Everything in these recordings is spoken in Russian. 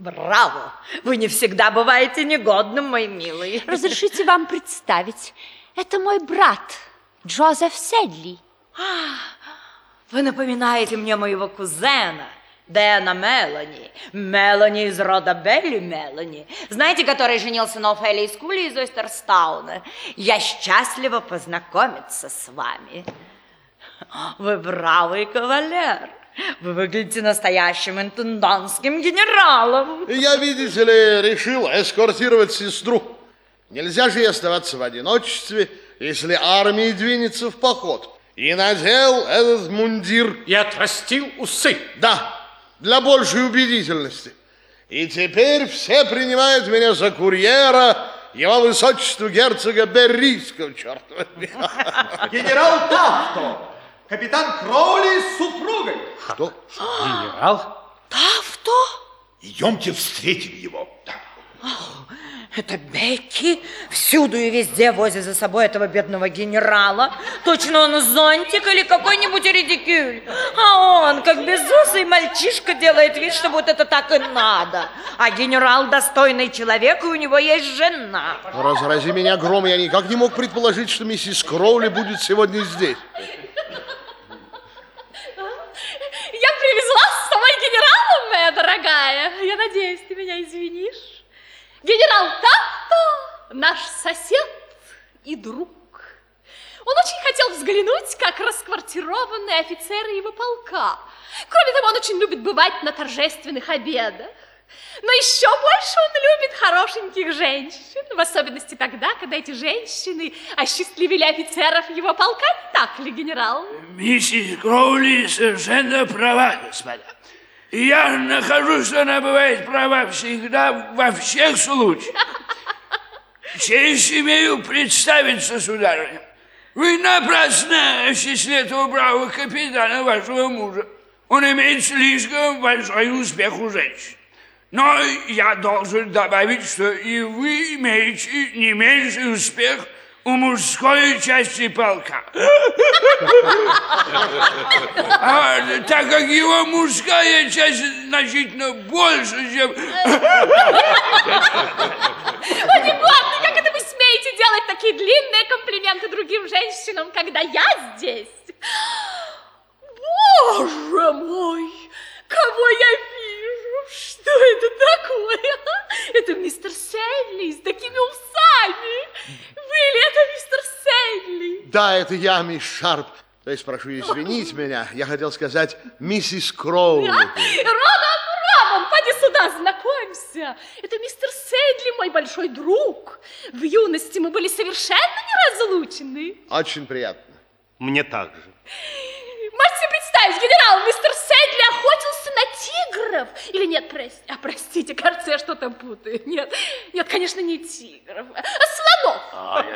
Браво! Вы не всегда бываете негодным, мой милый. Разрешите вам представить. Это мой брат, Джозеф Седли. Вы напоминаете мне моего кузена, Дэна Мелани. Мелани из рода Белли Мелани. Знаете, который женился на Офелии Скуле из Ойстерстауна? Я счастлива познакомиться с вами. Вы бравый кавалер. Вы выглядите настоящим интендантским генералом. Я, видите ли, решил эскортировать сестру. Нельзя же ей оставаться в одиночестве, если армия двинется в поход. И надел этот мундир. И отрастил усы. Да, для большей убедительности. И теперь все принимают меня за курьера его высочества герцога Беррийского, черт возьми. Генерал Тафто, капитан Кроули с супругой. Что? Генерал? Тафто? Идемте встретим его. Это Бекки всюду и везде возит за собой этого бедного генерала. Точно он зонтик или какой-нибудь редикюль. А он, как безусый мальчишка, делает вид, что вот это так и надо. А генерал достойный человек, и у него есть жена. Разрази меня гром, я никак не мог предположить, что миссис Кроули будет сегодня здесь. Я привезла с собой генерала, моя дорогая. Я надеюсь, ты меня извинишь. Генерал Тафто, наш сосед и друг. Он очень хотел взглянуть, как расквартированы офицеры его полка. Кроме того, он очень любит бывать на торжественных обедах. Но еще больше он любит хорошеньких женщин, в особенности тогда, когда эти женщины осчастливили офицеров его полка, так ли, генерал? Миссис Кроули совершенно права, господа. Я нахожу, что она бывает права всегда, во всех случаях. Честь имею представиться, сударыня. Вы напрасно осчастли этого бравого капитана, вашего мужа. Он имеет слишком большой успех у женщин. Но я должен добавить, что и вы имеете не меньший успех у мужской части полка. А так как его мужская часть значительно больше, чем... О, не ладно, как это вы смеете делать такие длинные комплименты другим женщинам, когда я здесь? Боже мой, кого я вижу? Что это такое? Это мистер Седли с такими усами. Вы ли это мистер Седли? Да, это я, мисс Шарп. То есть, прошу извинить меня, я хотел сказать миссис Кроули. Роман, Роман, поди сюда, знакомься. Это мистер Седли, мой большой друг. В юности мы были совершенно неразлучны. Очень приятно. Мне также. Можете представить, генерал, мистер Седли охотился на тигров. Или нет, прости, а, простите, кажется, я что-то путаю. Нет, нет, конечно, не тигров, а слонов.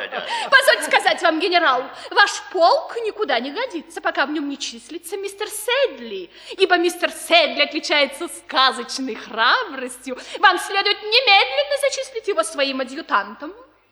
Позвольте сказать вам, генерал, ваш полк никуда не годится, пока в нем не числится мистер Седли. Ибо мистер Седли отличается сказочной храбростью. Вам следует немедленно зачислить его своим адъютантом.